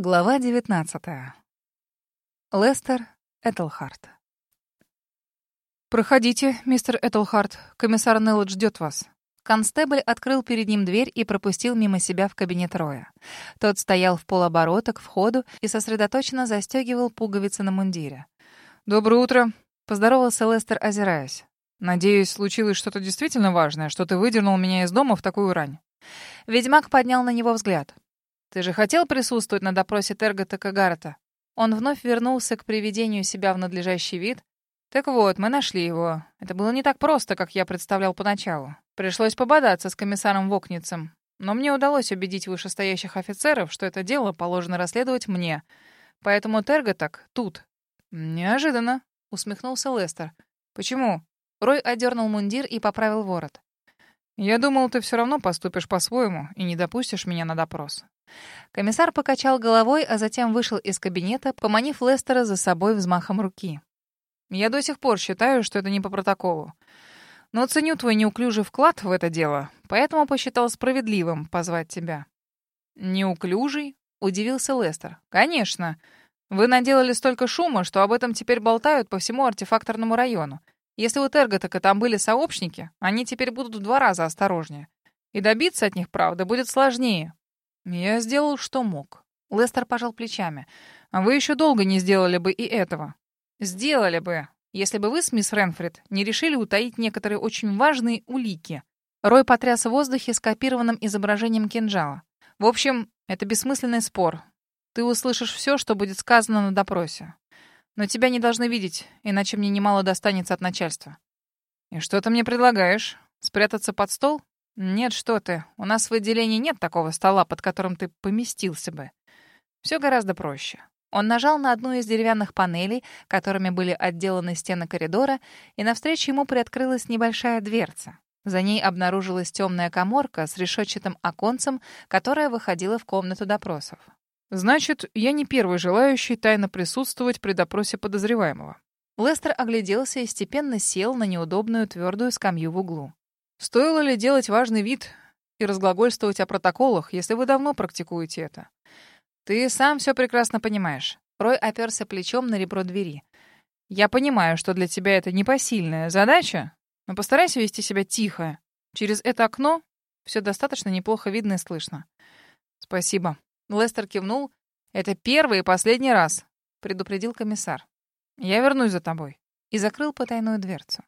Глава 19. Лестер Этельхарт. «Проходите, мистер Этельхарт. Комиссар Неллот ждет вас». Констебль открыл перед ним дверь и пропустил мимо себя в кабинет Роя. Тот стоял в полоборота к входу и сосредоточенно застегивал пуговицы на мундире. «Доброе утро», — поздоровался Лестер, озираясь. «Надеюсь, случилось что-то действительно важное, что ты выдернул меня из дома в такую рань». Ведьмак поднял на него взгляд. Ты же хотел присутствовать на допросе Тергота Кагарата? Он вновь вернулся к приведению себя в надлежащий вид. Так вот, мы нашли его. Это было не так просто, как я представлял поначалу. Пришлось пободаться с комиссаром Вокницем. Но мне удалось убедить вышестоящих офицеров, что это дело положено расследовать мне. Поэтому Терготок тут. Неожиданно, усмехнулся Лестер. Почему? Рой одернул мундир и поправил ворот. Я думал, ты все равно поступишь по-своему и не допустишь меня на допрос. Комиссар покачал головой, а затем вышел из кабинета, поманив Лестера за собой взмахом руки. «Я до сих пор считаю, что это не по протоколу. Но ценю твой неуклюжий вклад в это дело, поэтому посчитал справедливым позвать тебя». «Неуклюжий?» — удивился Лестер. «Конечно. Вы наделали столько шума, что об этом теперь болтают по всему артефакторному району. Если у Терготака там были сообщники, они теперь будут в два раза осторожнее. И добиться от них правды будет сложнее, «Я сделал, что мог». Лестер пожал плечами. «А вы еще долго не сделали бы и этого». «Сделали бы, если бы вы с мисс Ренфрид не решили утаить некоторые очень важные улики». Рой потряс в воздухе скопированным изображением кинжала. «В общем, это бессмысленный спор. Ты услышишь все, что будет сказано на допросе. Но тебя не должны видеть, иначе мне немало достанется от начальства». «И что ты мне предлагаешь? Спрятаться под стол? «Нет, что ты. У нас в отделении нет такого стола, под которым ты поместился бы. Все гораздо проще». Он нажал на одну из деревянных панелей, которыми были отделаны стены коридора, и навстречу ему приоткрылась небольшая дверца. За ней обнаружилась темная коморка с решетчатым оконцем, которая выходила в комнату допросов. «Значит, я не первый желающий тайно присутствовать при допросе подозреваемого». Лестер огляделся и степенно сел на неудобную твердую скамью в углу. Стоило ли делать важный вид и разглагольствовать о протоколах, если вы давно практикуете это? Ты сам все прекрасно понимаешь. Рой оперся плечом на ребро двери. Я понимаю, что для тебя это непосильная задача, но постарайся вести себя тихо. Через это окно все достаточно неплохо видно и слышно. Спасибо. Лестер кивнул. Это первый и последний раз, предупредил комиссар. Я вернусь за тобой. И закрыл потайную дверцу.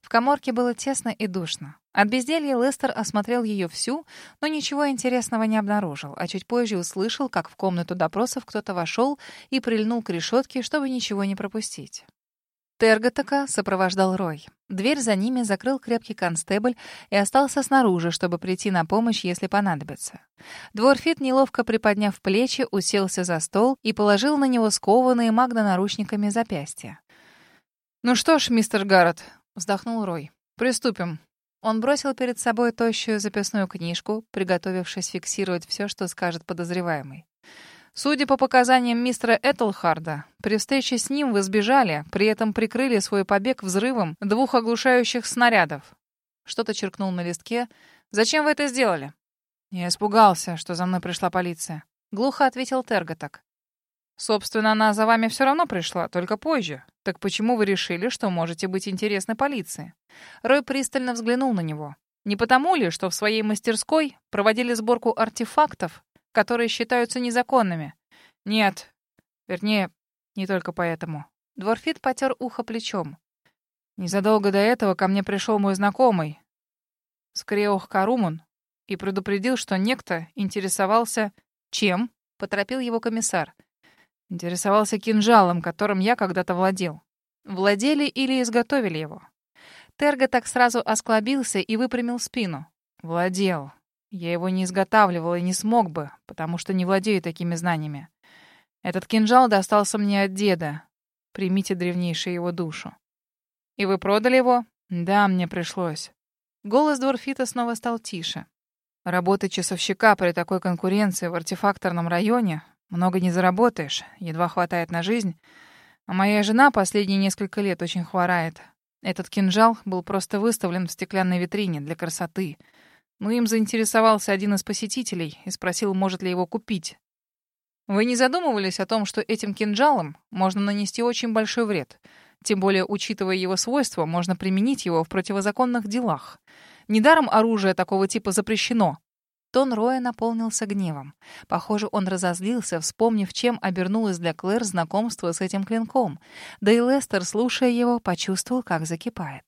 В коморке было тесно и душно. От безделья Лестер осмотрел ее всю, но ничего интересного не обнаружил, а чуть позже услышал, как в комнату допросов кто-то вошел и прильнул к решетке, чтобы ничего не пропустить. Терготака сопровождал Рой. Дверь за ними закрыл крепкий констебль и остался снаружи, чтобы прийти на помощь, если понадобится. Дворфит, неловко приподняв плечи, уселся за стол и положил на него скованные магнонаручниками запястья. «Ну что ж, мистер Гаррет», — вздохнул Рой, — «приступим. Он бросил перед собой тощую записную книжку, приготовившись фиксировать все, что скажет подозреваемый. Судя по показаниям мистера Этлхарда, при встрече с ним вы сбежали, при этом прикрыли свой побег взрывом двух оглушающих снарядов. Что-то черкнул на листке. «Зачем вы это сделали?» «Я испугался, что за мной пришла полиция», — глухо ответил Терготок. Собственно, она за вами все равно пришла, только позже. Так почему вы решили, что можете быть интересны полиции? Рой пристально взглянул на него. Не потому ли, что в своей мастерской проводили сборку артефактов, которые считаются незаконными? Нет. Вернее, не только поэтому. Дворфит потер ухо плечом. Незадолго до этого ко мне пришел мой знакомый, Скреох Карумун, и предупредил, что некто интересовался... Чем? — поторопил его комиссар. Интересовался кинжалом, которым я когда-то владел. Владели или изготовили его? Терго так сразу осклобился и выпрямил спину. Владел. Я его не изготавливал и не смог бы, потому что не владею такими знаниями. Этот кинжал достался мне от деда. Примите древнейшую его душу. И вы продали его? Да, мне пришлось. Голос Дворфита снова стал тише. Работа часовщика при такой конкуренции в артефакторном районе много не заработаешь, едва хватает на жизнь. А моя жена последние несколько лет очень хворает. Этот кинжал был просто выставлен в стеклянной витрине для красоты. Но им заинтересовался один из посетителей и спросил, может ли его купить. Вы не задумывались о том, что этим кинжалом можно нанести очень большой вред? Тем более, учитывая его свойства, можно применить его в противозаконных делах. Недаром оружие такого типа запрещено. Тон Роя наполнился гневом. Похоже, он разозлился, вспомнив, чем обернулось для Клэр знакомство с этим клинком. Да и Лестер, слушая его, почувствовал, как закипает.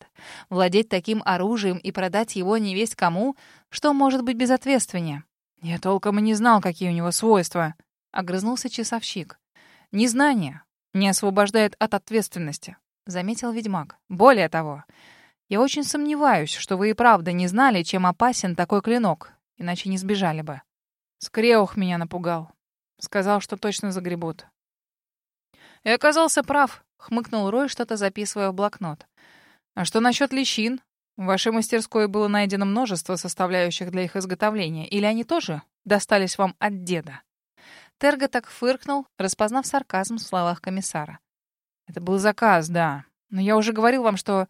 Владеть таким оружием и продать его не весть кому, что может быть безответственнее? «Я толком и не знал, какие у него свойства», — огрызнулся часовщик. «Незнание не освобождает от ответственности», — заметил ведьмак. «Более того, я очень сомневаюсь, что вы и правда не знали, чем опасен такой клинок, иначе не сбежали бы. Скреух меня напугал. Сказал, что точно загребут. И оказался прав, хмыкнул Рой, что-то записывая в блокнот. А что насчет личин? В вашей мастерской было найдено множество составляющих для их изготовления. Или они тоже достались вам от деда? Терго так фыркнул, распознав сарказм в словах комиссара. Это был заказ, да. Но я уже говорил вам, что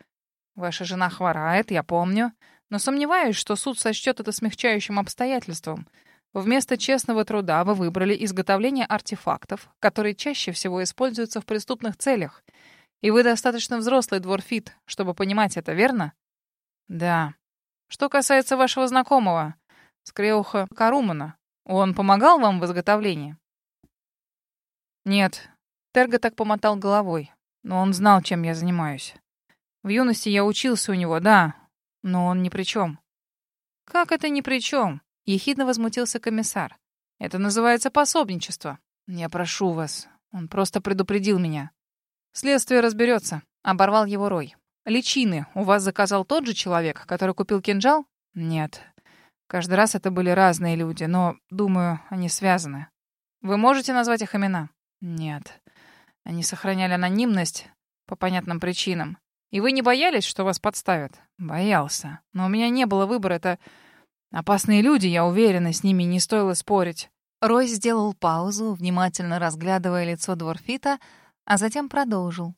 ваша жена хворает, я помню но сомневаюсь, что суд сочтет это смягчающим обстоятельством. Вместо честного труда вы выбрали изготовление артефактов, которые чаще всего используются в преступных целях. И вы достаточно взрослый дворфит, чтобы понимать это, верно? Да. Что касается вашего знакомого, Скреуха Карумана, он помогал вам в изготовлении? Нет. Терго так помотал головой, но он знал, чем я занимаюсь. В юности я учился у него, да, но он ни при чем. Как это ни при чем? Ехидно возмутился комиссар. Это называется пособничество. Я прошу вас. Он просто предупредил меня. Следствие разберется. Оборвал его Рой. Личины у вас заказал тот же человек, который купил кинжал? Нет. Каждый раз это были разные люди, но, думаю, они связаны. Вы можете назвать их имена? Нет. Они сохраняли анонимность по понятным причинам. И вы не боялись, что вас подставят? Боялся. Но у меня не было выбора. Это опасные люди, я уверена, с ними не стоило спорить. Рой сделал паузу, внимательно разглядывая лицо Дворфита, а затем продолжил.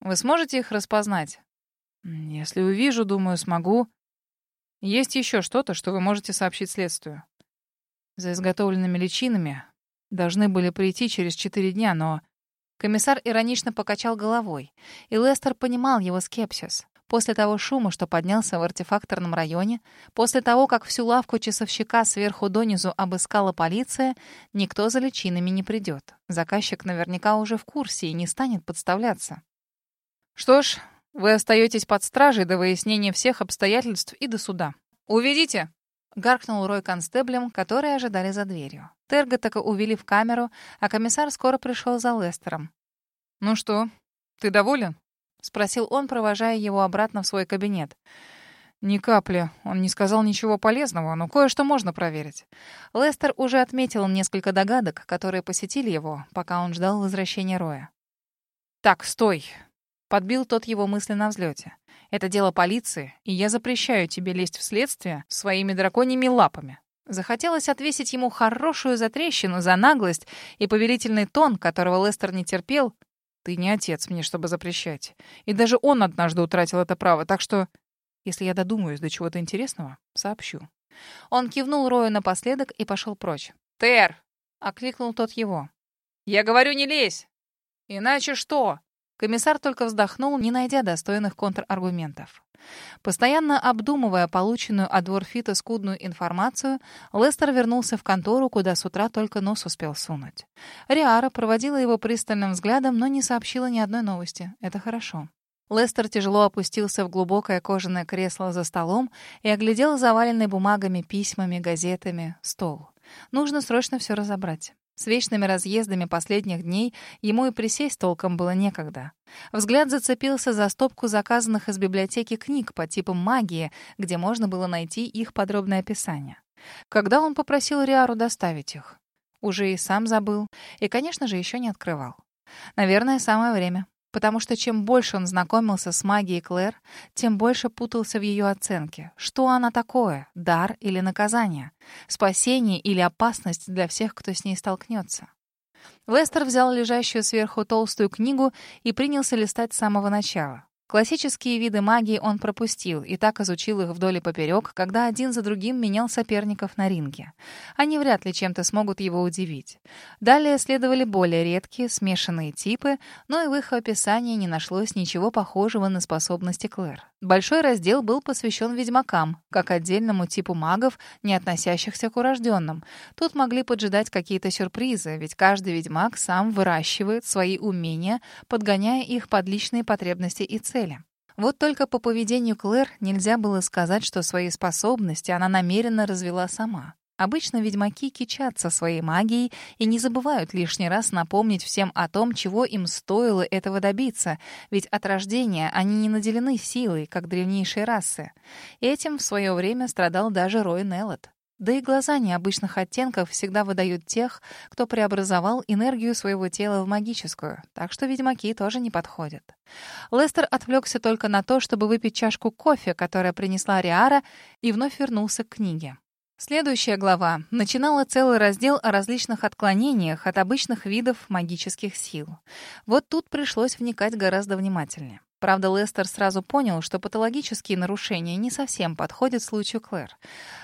Вы сможете их распознать? Если увижу, думаю, смогу. Есть еще что-то, что вы можете сообщить следствию. За изготовленными личинами должны были прийти через четыре дня, но Комиссар иронично покачал головой, и Лестер понимал его скепсис. После того шума, что поднялся в артефакторном районе, после того, как всю лавку часовщика сверху донизу обыскала полиция, никто за личинами не придет. Заказчик наверняка уже в курсе и не станет подставляться. «Что ж, вы остаетесь под стражей до выяснения всех обстоятельств и до суда. Уведите!» Гаркнул Рой констеблем, которые ожидали за дверью. Терга так увели в камеру, а комиссар скоро пришел за Лестером. «Ну что, ты доволен?» — спросил он, провожая его обратно в свой кабинет. «Ни капли. Он не сказал ничего полезного, но кое-что можно проверить». Лестер уже отметил несколько догадок, которые посетили его, пока он ждал возвращения Роя. «Так, стой!» — подбил тот его мысли на взлете. Это дело полиции, и я запрещаю тебе лезть в следствие своими драконьими лапами». Захотелось отвесить ему хорошую затрещину за наглость и повелительный тон, которого Лестер не терпел. «Ты не отец мне, чтобы запрещать. И даже он однажды утратил это право, так что, если я додумаюсь до чего-то интересного, сообщу». Он кивнул Рою напоследок и пошел прочь. «Тер!» — окликнул тот его. «Я говорю, не лезь! Иначе что?» Комиссар только вздохнул, не найдя достойных контраргументов. Постоянно обдумывая полученную от Дворфита скудную информацию, Лестер вернулся в контору, куда с утра только нос успел сунуть. Риара проводила его пристальным взглядом, но не сообщила ни одной новости. Это хорошо. Лестер тяжело опустился в глубокое кожаное кресло за столом и оглядел заваленный бумагами, письмами, газетами стол. Нужно срочно все разобрать. С вечными разъездами последних дней ему и присесть толком было некогда. Взгляд зацепился за стопку заказанных из библиотеки книг по типам магии, где можно было найти их подробное описание. Когда он попросил Риару доставить их? Уже и сам забыл. И, конечно же, еще не открывал. Наверное, самое время потому что чем больше он знакомился с магией Клэр, тем больше путался в ее оценке. Что она такое? Дар или наказание? Спасение или опасность для всех, кто с ней столкнется? Лестер взял лежащую сверху толстую книгу и принялся листать с самого начала. Классические виды магии он пропустил и так изучил их вдоль и поперек, когда один за другим менял соперников на ринге. Они вряд ли чем-то смогут его удивить. Далее следовали более редкие, смешанные типы, но и в их описании не нашлось ничего похожего на способности Клэр. Большой раздел был посвящен ведьмакам, как отдельному типу магов, не относящихся к урожденным. Тут могли поджидать какие-то сюрпризы, ведь каждый ведьмак сам выращивает свои умения, подгоняя их под личные потребности и цели. Вот только по поведению Клэр нельзя было сказать, что свои способности она намеренно развела сама. Обычно ведьмаки кичатся своей магией и не забывают лишний раз напомнить всем о том, чего им стоило этого добиться, ведь от рождения они не наделены силой, как древнейшие расы. Этим в свое время страдал даже Рой Неллот. Да и глаза необычных оттенков всегда выдают тех, кто преобразовал энергию своего тела в магическую, так что ведьмаки тоже не подходят. Лестер отвлекся только на то, чтобы выпить чашку кофе, которая принесла Риара, и вновь вернулся к книге. Следующая глава начинала целый раздел о различных отклонениях от обычных видов магических сил. Вот тут пришлось вникать гораздо внимательнее. Правда, Лестер сразу понял, что патологические нарушения не совсем подходят случаю Клэр.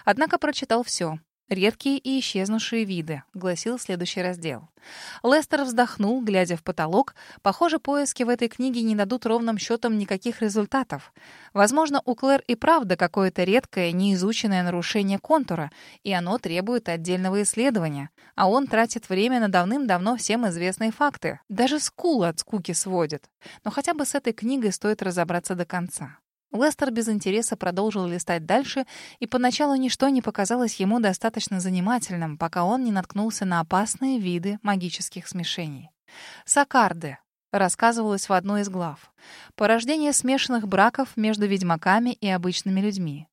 Однако прочитал все, «Редкие и исчезнувшие виды», — гласил следующий раздел. Лестер вздохнул, глядя в потолок. Похоже, поиски в этой книге не дадут ровным счетом никаких результатов. Возможно, у Клэр и правда какое-то редкое, неизученное нарушение контура, и оно требует отдельного исследования. А он тратит время на давным-давно всем известные факты. Даже скул от скуки сводит. Но хотя бы с этой книгой стоит разобраться до конца. Лестер без интереса продолжил листать дальше, и поначалу ничто не показалось ему достаточно занимательным, пока он не наткнулся на опасные виды магических смешений. Сакарды рассказывалось в одной из глав. Порождение смешанных браков между ведьмаками и обычными людьми.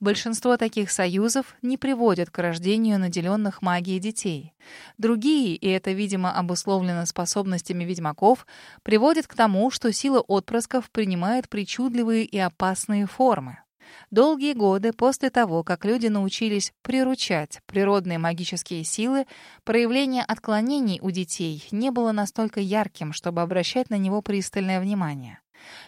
Большинство таких союзов не приводят к рождению наделенных магией детей. Другие, и это, видимо, обусловлено способностями ведьмаков, приводят к тому, что сила отпрысков принимает причудливые и опасные формы. Долгие годы после того, как люди научились приручать природные магические силы, проявление отклонений у детей не было настолько ярким, чтобы обращать на него пристальное внимание.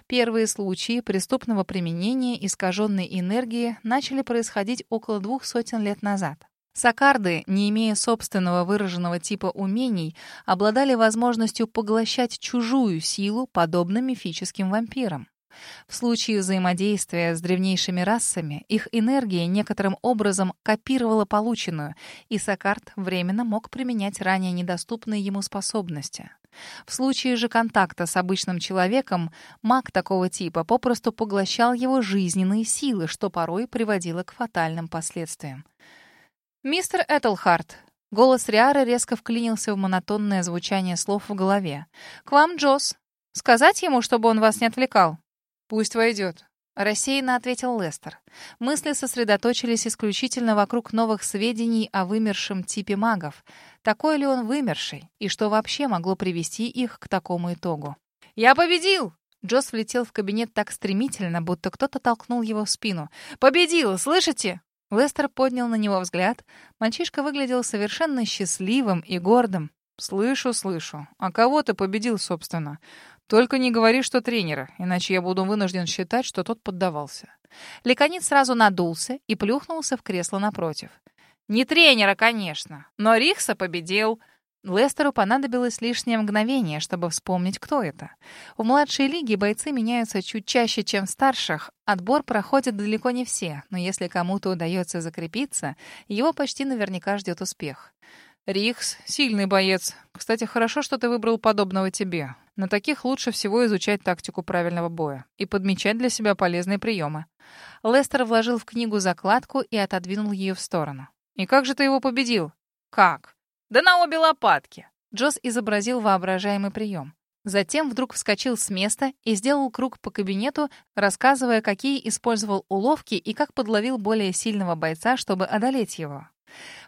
Первые случаи преступного применения искаженной энергии начали происходить около двух сотен лет назад. Сакарды, не имея собственного выраженного типа умений, обладали возможностью поглощать чужую силу, подобно мифическим вампирам. В случае взаимодействия с древнейшими расами их энергия некоторым образом копировала полученную, и Сакард временно мог применять ранее недоступные ему способности. В случае же контакта с обычным человеком маг такого типа попросту поглощал его жизненные силы, что порой приводило к фатальным последствиям. «Мистер Этельхарт!» Голос Риары резко вклинился в монотонное звучание слов в голове. «К вам, Джосс. Сказать ему, чтобы он вас не отвлекал?» «Пусть войдет», Рассеянно ответил Лестер. Мысли сосредоточились исключительно вокруг новых сведений о вымершем типе магов. Такой ли он вымерший? И что вообще могло привести их к такому итогу? «Я победил!» Джосс влетел в кабинет так стремительно, будто кто-то толкнул его в спину. «Победил! Слышите?» Лестер поднял на него взгляд. Мальчишка выглядел совершенно счастливым и гордым. «Слышу, слышу. А кого ты победил, собственно? Только не говори, что тренера, иначе я буду вынужден считать, что тот поддавался». Леконит сразу надулся и плюхнулся в кресло напротив. «Не тренера, конечно, но Рихса победил». Лестеру понадобилось лишнее мгновение, чтобы вспомнить, кто это. В младшей лиге бойцы меняются чуть чаще, чем в старших. Отбор проходит далеко не все, но если кому-то удается закрепиться, его почти наверняка ждет успех. Рихс — сильный боец. Кстати, хорошо, что ты выбрал подобного тебе. На таких лучше всего изучать тактику правильного боя и подмечать для себя полезные приемы. Лестер вложил в книгу закладку и отодвинул ее в сторону. «И как же ты его победил?» «Как?» «Да на обе лопатки!» Джосс изобразил воображаемый прием. Затем вдруг вскочил с места и сделал круг по кабинету, рассказывая, какие использовал уловки и как подловил более сильного бойца, чтобы одолеть его.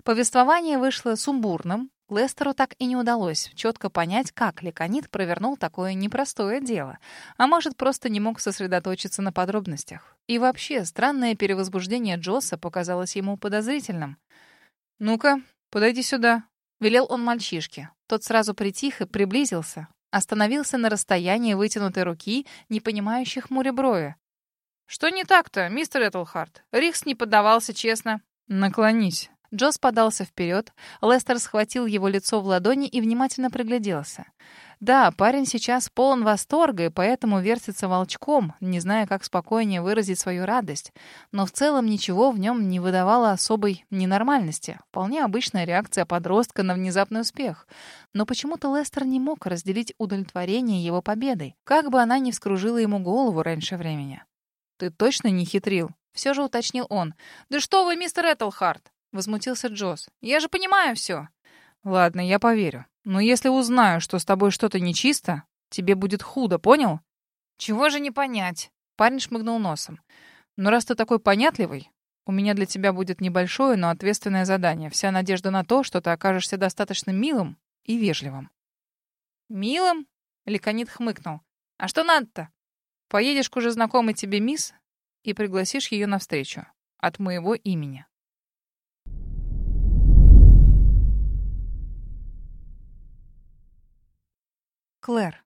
Повествование вышло сумбурным. Лестеру так и не удалось четко понять, как Леконит провернул такое непростое дело. А может, просто не мог сосредоточиться на подробностях. И вообще, странное перевозбуждение Джосса показалось ему подозрительным. «Ну-ка, подойди сюда», — велел он мальчишке. Тот сразу притих и приблизился. Остановился на расстоянии вытянутой руки, не понимающих хмуря брови. «Что не так-то, мистер Этлхарт? Рихс не поддавался честно». «Наклонись». Джосс подался вперед. Лестер схватил его лицо в ладони и внимательно пригляделся. Да, парень сейчас полон восторга и поэтому вертится волчком, не зная, как спокойнее выразить свою радость. Но в целом ничего в нем не выдавало особой ненормальности. Вполне обычная реакция подростка на внезапный успех. Но почему-то Лестер не мог разделить удовлетворение его победой, как бы она ни вскружила ему голову раньше времени. «Ты точно не хитрил?» — все же уточнил он. «Да что вы, мистер Этлхарт!» — возмутился Джосс. «Я же понимаю все!» «Ладно, я поверю. Но если узнаю, что с тобой что-то нечисто, тебе будет худо, понял? Чего же не понять? Парень шмыгнул носом. Но раз ты такой понятливый, у меня для тебя будет небольшое, но ответственное задание. Вся надежда на то, что ты окажешься достаточно милым и вежливым. Милым? Ликонит хмыкнул. А что надо-то? Поедешь к уже знакомой тебе мисс и пригласишь ее на встречу. От моего имени. Клэр.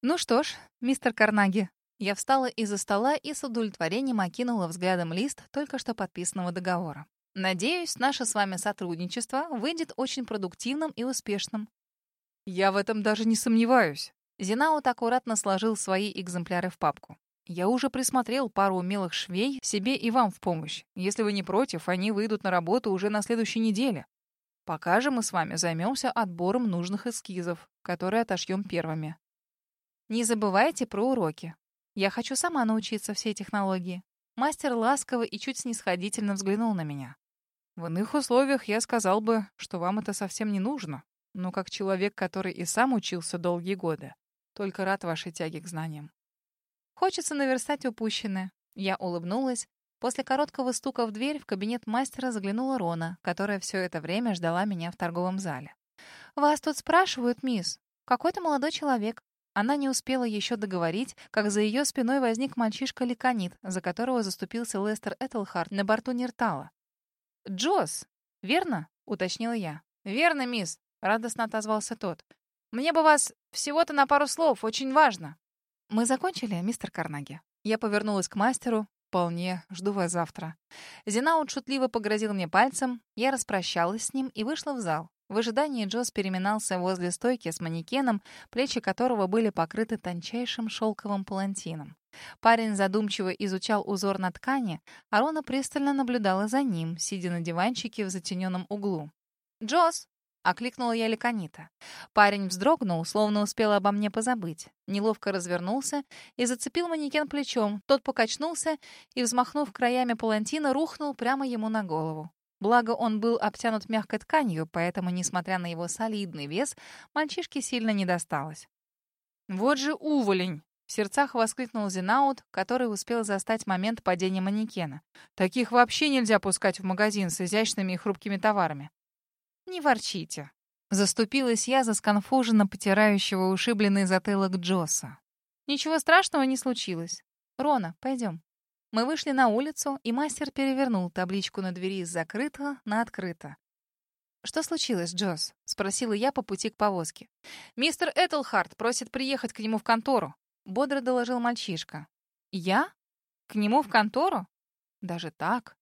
Ну что ж, мистер Карнаги, я встала из-за стола и с удовлетворением окинула взглядом лист только что подписанного договора. Надеюсь, наше с вами сотрудничество выйдет очень продуктивным и успешным. Я в этом даже не сомневаюсь. Зинаут аккуратно сложил свои экземпляры в папку. Я уже присмотрел пару умелых швей себе и вам в помощь. Если вы не против, они выйдут на работу уже на следующей неделе. Пока же мы с вами займемся отбором нужных эскизов, которые отошьем первыми. Не забывайте про уроки. Я хочу сама научиться всей технологии. Мастер ласково и чуть снисходительно взглянул на меня. В иных условиях я сказал бы, что вам это совсем не нужно. Но как человек, который и сам учился долгие годы, только рад вашей тяге к знаниям. Хочется наверстать упущенное. Я улыбнулась, После короткого стука в дверь в кабинет мастера заглянула Рона, которая все это время ждала меня в торговом зале. «Вас тут спрашивают, мисс. Какой-то молодой человек». Она не успела еще договорить, как за ее спиной возник мальчишка Ликонит, за которого заступился Лестер Этельхарт на борту Нертала. «Джосс, верно?» — уточнила я. «Верно, мисс», — радостно отозвался тот. «Мне бы вас всего-то на пару слов, очень важно». «Мы закончили, мистер Карнаги?» Я повернулась к мастеру, «Вполне. Жду вас завтра». Зинаут шутливо погрозил мне пальцем. Я распрощалась с ним и вышла в зал. В ожидании Джос переминался возле стойки с манекеном, плечи которого были покрыты тончайшим шелковым палантином. Парень задумчиво изучал узор на ткани, а Рона пристально наблюдала за ним, сидя на диванчике в затененном углу. «Джос!» — окликнула я Леконита. Парень вздрогнул, словно успел обо мне позабыть. Неловко развернулся и зацепил манекен плечом. Тот покачнулся и, взмахнув краями палантина, рухнул прямо ему на голову. Благо, он был обтянут мягкой тканью, поэтому, несмотря на его солидный вес, мальчишке сильно не досталось. «Вот же уволень!» — в сердцах воскликнул Зинаут, который успел застать момент падения манекена. «Таких вообще нельзя пускать в магазин с изящными и хрупкими товарами. «Не ворчите». Заступилась я за сконфуженно потирающего ушибленный затылок Джосса. Ничего страшного не случилось. Рона, пойдем. Мы вышли на улицу, и мастер перевернул табличку на двери с закрыто на открыто. «Что случилось, Джосс?» — спросила я по пути к повозке. «Мистер Этлхарт просит приехать к нему в контору», — бодро доложил мальчишка. «Я? К нему в контору? Даже так?»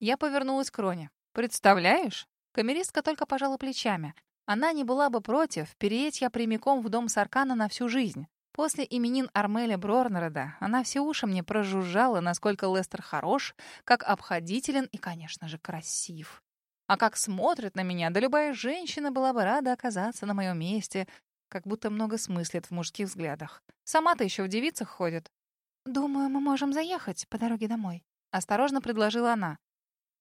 Я повернулась к Роне. «Представляешь? Камеристка только пожала плечами. Она не была бы против, переедь я прямиком в дом Саркана на всю жизнь. После именин Армеля Брорнереда она все уши мне прожужжала, насколько Лестер хорош, как обходителен и, конечно же, красив. А как смотрит на меня, да любая женщина была бы рада оказаться на моем месте, как будто много смыслит в мужских взглядах. Сама-то еще в девицах ходит. «Думаю, мы можем заехать по дороге домой», — осторожно предложила она.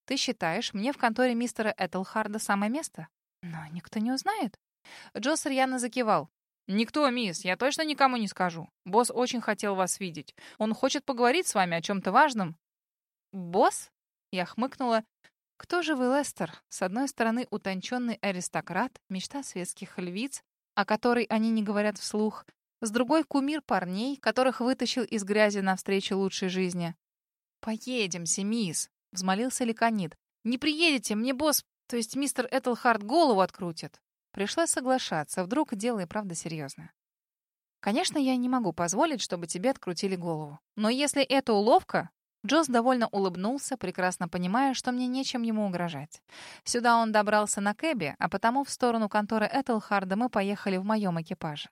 Ты считаешь, мне в конторе мистера Этельхарда самое место? Но никто не узнает. Джосс рьяно закивал. «Никто, мисс, я точно никому не скажу. Босс очень хотел вас видеть. Он хочет поговорить с вами о чем-то важном». «Босс?» Я хмыкнула. «Кто же вы, Лестер? С одной стороны, утонченный аристократ, мечта светских львиц, о которой они не говорят вслух. С другой — кумир парней, которых вытащил из грязи навстречу лучшей жизни. «Поедемся, мисс», — взмолился Ликонит. «Не приедете, мне босс, то есть мистер Этельхард, голову открутит». Пришлось соглашаться, вдруг дело и правда серьезное. Конечно, я не могу позволить, чтобы тебе открутили голову. Но если это уловка, Джосс довольно улыбнулся, прекрасно понимая, что мне нечем ему угрожать. Сюда он добрался на кэбе, а потому в сторону конторы Этелхарда мы поехали в моем экипаже.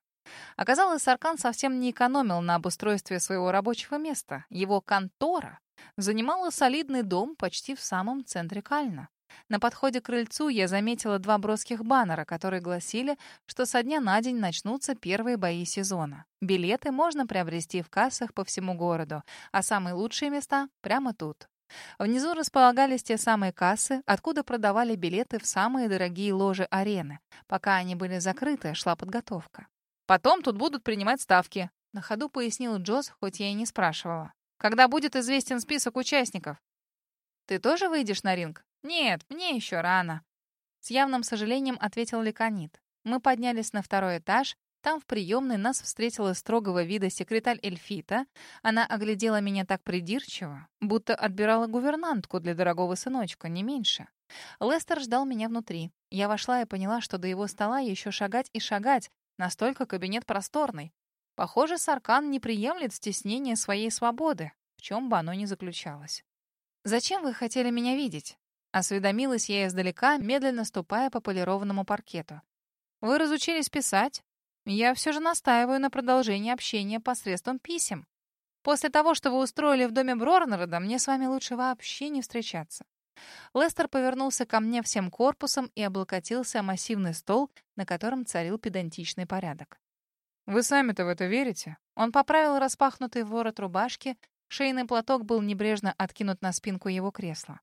Оказалось, Аркан совсем не экономил на обустройстве своего рабочего места. Его контора занимала солидный дом почти в самом центре Кальна. На подходе к крыльцу я заметила два броских баннера, которые гласили, что со дня на день начнутся первые бои сезона. Билеты можно приобрести в кассах по всему городу, а самые лучшие места прямо тут. Внизу располагались те самые кассы, откуда продавали билеты в самые дорогие ложи арены. Пока они были закрыты, шла подготовка. Потом тут будут принимать ставки. На ходу пояснил Джоз, хоть я и не спрашивала. Когда будет известен список участников? Ты тоже выйдешь на ринг? «Нет, мне еще рано», — с явным сожалением ответил Леконит. Мы поднялись на второй этаж. Там в приемной нас встретила строгого вида секретарь Эльфита. Она оглядела меня так придирчиво, будто отбирала гувернантку для дорогого сыночка, не меньше. Лестер ждал меня внутри. Я вошла и поняла, что до его стола еще шагать и шагать, настолько кабинет просторный. Похоже, Саркан не приемлет стеснения своей свободы, в чем бы оно ни заключалось. «Зачем вы хотели меня видеть?» Осведомилась я издалека, медленно ступая по полированному паркету. «Вы разучились писать? Я все же настаиваю на продолжении общения посредством писем. После того, что вы устроили в доме Брорнерода, мне с вами лучше вообще не встречаться». Лестер повернулся ко мне всем корпусом и облокотился о массивный стол, на котором царил педантичный порядок. «Вы сами-то в это верите?» Он поправил распахнутый ворот рубашки, шейный платок был небрежно откинут на спинку его кресла.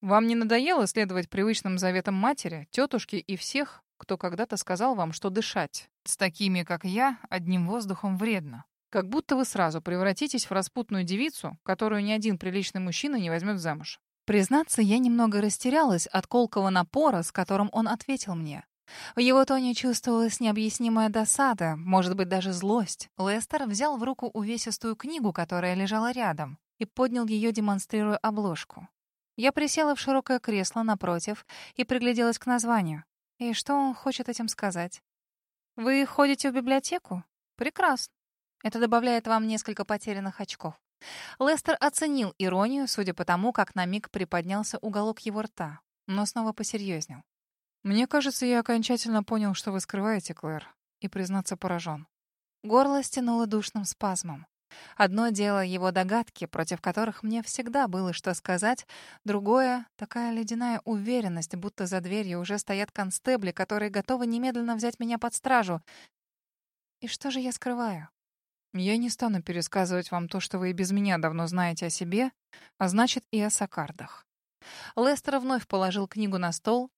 Вам не надоело следовать привычным заветам матери, тетушки и всех, кто когда-то сказал вам, что дышать с такими, как я, одним воздухом вредно? Как будто вы сразу превратитесь в распутную девицу, которую ни один приличный мужчина не возьмет замуж. Признаться, я немного растерялась от колкого напора, с которым он ответил мне. В его тоне чувствовалась необъяснимая досада, может быть, даже злость. Лестер взял в руку увесистую книгу, которая лежала рядом, и поднял ее, демонстрируя обложку. Я присела в широкое кресло напротив и пригляделась к названию. И что он хочет этим сказать? Вы ходите в библиотеку? Прекрасно. Это добавляет вам несколько потерянных очков. Лестер оценил иронию, судя по тому, как на миг приподнялся уголок его рта, но снова посерьезнел. «Мне кажется, я окончательно понял, что вы скрываете, Клэр, и, признаться, поражен». Горло стянуло душным спазмом. Одно дело его догадки, против которых мне всегда было что сказать, другое — такая ледяная уверенность, будто за дверью уже стоят констебли, которые готовы немедленно взять меня под стражу. И что же я скрываю? Я не стану пересказывать вам то, что вы и без меня давно знаете о себе, а значит и о Сакардах. Лестер вновь положил книгу на стол.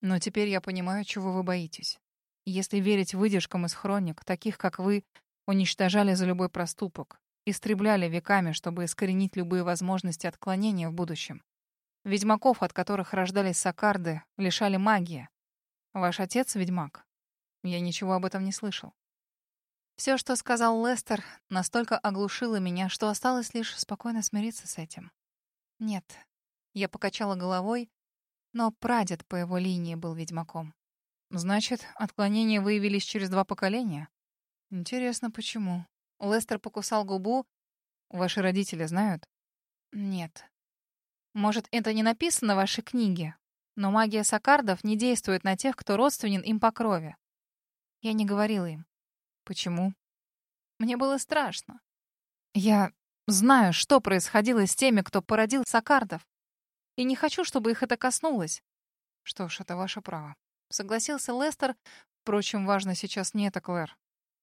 Но теперь я понимаю, чего вы боитесь. Если верить выдержкам из хроник, таких как вы, Уничтожали за любой проступок. Истребляли веками, чтобы искоренить любые возможности отклонения в будущем. Ведьмаков, от которых рождались сакарды, лишали магии. Ваш отец — ведьмак. Я ничего об этом не слышал. Все, что сказал Лестер, настолько оглушило меня, что осталось лишь спокойно смириться с этим. Нет, я покачала головой, но прадед по его линии был ведьмаком. Значит, отклонения выявились через два поколения? Интересно, почему? Лестер покусал губу. Ваши родители знают? Нет. Может, это не написано в вашей книге, но магия сакардов не действует на тех, кто родственен им по крови. Я не говорила им. Почему? Мне было страшно. Я знаю, что происходило с теми, кто породил сакардов. И не хочу, чтобы их это коснулось. Что ж, это ваше право. Согласился Лестер. Впрочем, важно сейчас не это, Клэр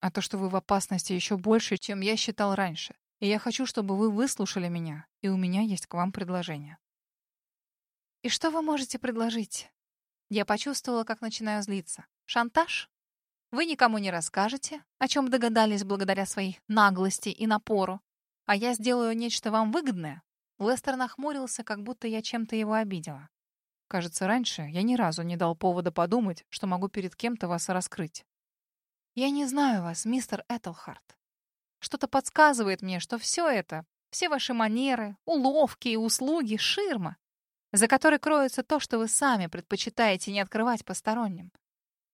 а то, что вы в опасности еще больше, чем я считал раньше. И я хочу, чтобы вы выслушали меня, и у меня есть к вам предложение». «И что вы можете предложить?» Я почувствовала, как начинаю злиться. «Шантаж? Вы никому не расскажете, о чем догадались благодаря своей наглости и напору, а я сделаю нечто вам выгодное?» Лестер нахмурился, как будто я чем-то его обидела. Кажется, раньше я ни разу не дал повода подумать, что могу перед кем-то вас раскрыть. Я не знаю вас, мистер Этельхарт. Что-то подсказывает мне, что все это, все ваши манеры, уловки и услуги — ширма, за которой кроется то, что вы сами предпочитаете не открывать посторонним.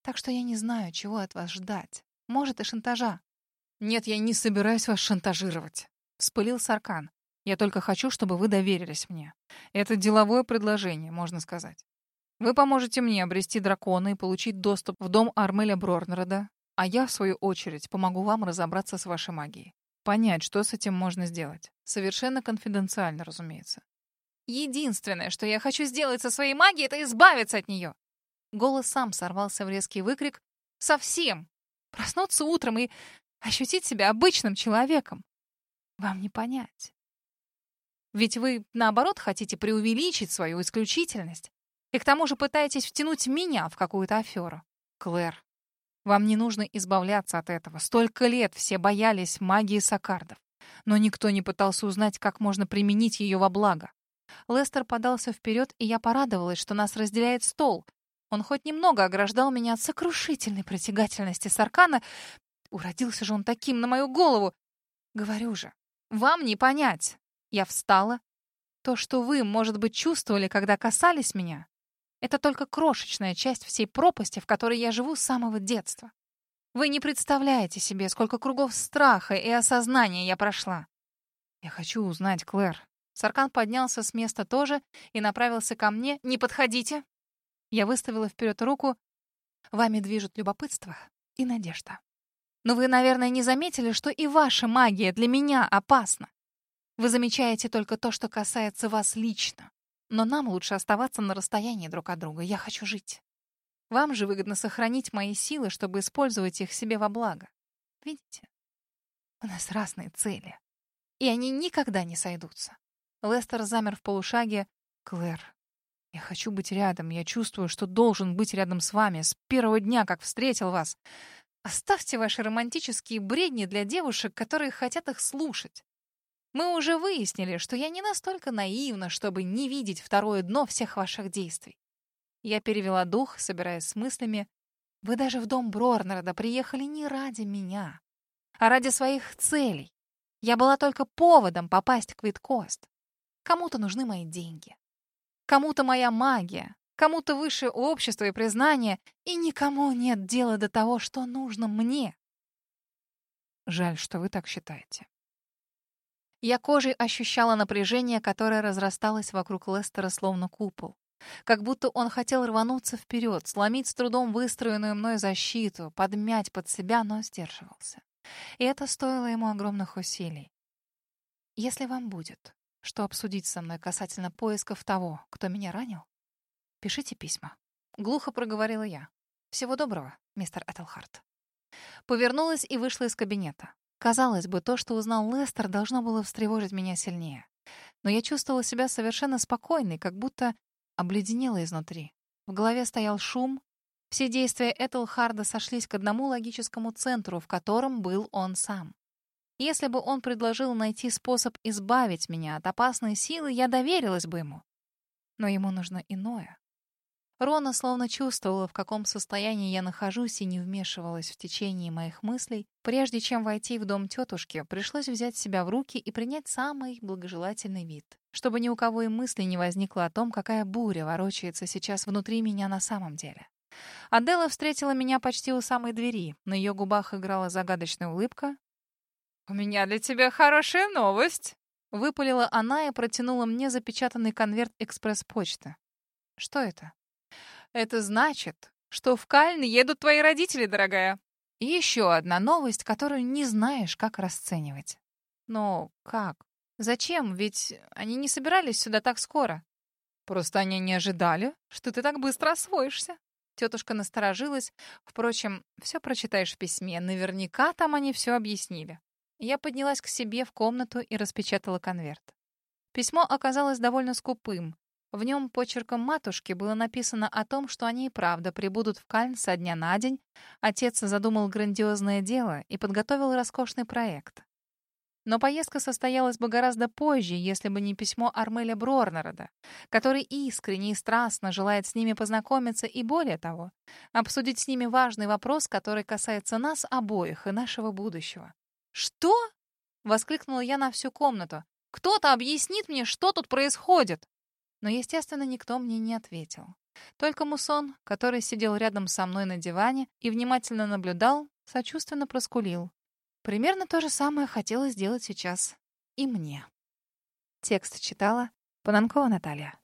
Так что я не знаю, чего от вас ждать. Может, и шантажа. «Нет, я не собираюсь вас шантажировать», — вспылил Саркан. «Я только хочу, чтобы вы доверились мне. Это деловое предложение, можно сказать. Вы поможете мне обрести дракона и получить доступ в дом Армеля Брорнерода, а я, в свою очередь, помогу вам разобраться с вашей магией. Понять, что с этим можно сделать. Совершенно конфиденциально, разумеется. Единственное, что я хочу сделать со своей магией, это избавиться от нее. Голос сам сорвался в резкий выкрик. Совсем. Проснуться утром и ощутить себя обычным человеком. Вам не понять. Ведь вы, наоборот, хотите преувеличить свою исключительность. И к тому же пытаетесь втянуть меня в какую-то аферу. Клэр, вам не нужно избавляться от этого. Столько лет все боялись магии сакардов. Но никто не пытался узнать, как можно применить ее во благо. Лестер подался вперед, и я порадовалась, что нас разделяет стол. Он хоть немного ограждал меня от сокрушительной притягательности Саркана, Уродился же он таким на мою голову. Говорю же, вам не понять. Я встала. То, что вы, может быть, чувствовали, когда касались меня, это только крошечная часть всей пропасти, в которой я живу с самого детства. Вы не представляете себе, сколько кругов страха и осознания я прошла. Я хочу узнать, Клэр. Саркан поднялся с места тоже и направился ко мне. «Не подходите!» Я выставила вперед руку. Вами движут любопытство и надежда. Но вы, наверное, не заметили, что и ваша магия для меня опасна. Вы замечаете только то, что касается вас лично. Но нам лучше оставаться на расстоянии друг от друга. Я хочу жить. Вам же выгодно сохранить мои силы, чтобы использовать их себе во благо. Видите? У нас разные цели. И они никогда не сойдутся. Лестер замер в полушаге. «Клэр, я хочу быть рядом. Я чувствую, что должен быть рядом с вами с первого дня, как встретил вас. Оставьте ваши романтические бредни для девушек, которые хотят их слушать. Мы уже выяснили, что я не настолько наивна, чтобы не видеть второе дно всех ваших действий. Я перевела дух, собираясь с мыслями. Вы даже в дом Брорнерда приехали не ради меня, а ради своих целей. Я была только поводом попасть к Виткост. Кому-то нужны мои деньги. Кому-то моя магия, Кому-то выше общества и признания, и никому нет дела до того, что нужно мне. Жаль, что вы так считаете. Я кожей ощущала напряжение, которое разрасталось вокруг Лестера словно купол. Как будто он хотел рвануться вперед, сломить с трудом выстроенную мной защиту, подмять под себя, но сдерживался. И это стоило ему огромных усилий. Если вам будет, что обсудить со мной касательно поисков того, кто меня ранил, Пишите письма. Глухо проговорила я. Всего доброго, мистер Этельхарт. Повернулась и вышла из кабинета. Казалось бы, то, что узнал Лестер, должно было встревожить меня сильнее. Но я чувствовала себя совершенно спокойной, как будто обледенела изнутри. В голове стоял шум. Все действия Этельхарда сошлись к одному логическому центру, в котором был он сам. Если бы он предложил найти способ избавить меня от опасной силы, я доверилась бы ему. Но ему нужно иное. Рона словно чувствовала, в каком состоянии я нахожусь, и не вмешивалась в течение моих мыслей. Прежде чем войти в дом тетушки, пришлось взять себя в руки и принять самый благожелательный вид, чтобы ни у кого и мысли не возникло о том, какая буря ворочается сейчас внутри меня на самом деле. Адела встретила меня почти у самой двери. На ее губах играла загадочная улыбка. «У меня для тебя хорошая новость!» Выпалила она и протянула мне запечатанный конверт экспресс-почты. «Что это?» Это значит, что в Кальн едут твои родители, дорогая. И еще одна новость, которую не знаешь, как расценивать. Но как? Зачем? Ведь они не собирались сюда так скоро. Просто они не ожидали, что ты так быстро освоишься. Тетушка насторожилась. Впрочем, все прочитаешь в письме. Наверняка там они все объяснили. Я поднялась к себе в комнату и распечатала конверт. Письмо оказалось довольно скупым. В нем почерком матушки было написано о том, что они и правда прибудут в Кальн со дня на день. Отец задумал грандиозное дело и подготовил роскошный проект. Но поездка состоялась бы гораздо позже, если бы не письмо Армеля Брорнерода, который искренне и страстно желает с ними познакомиться и, более того, обсудить с ними важный вопрос, который касается нас обоих и нашего будущего. «Что?» — воскликнула я на всю комнату. «Кто-то объяснит мне, что тут происходит!» Но, естественно, никто мне не ответил. Только Мусон, который сидел рядом со мной на диване и внимательно наблюдал, сочувственно проскулил. Примерно то же самое хотела сделать сейчас и мне. Текст читала Пананкова Наталья.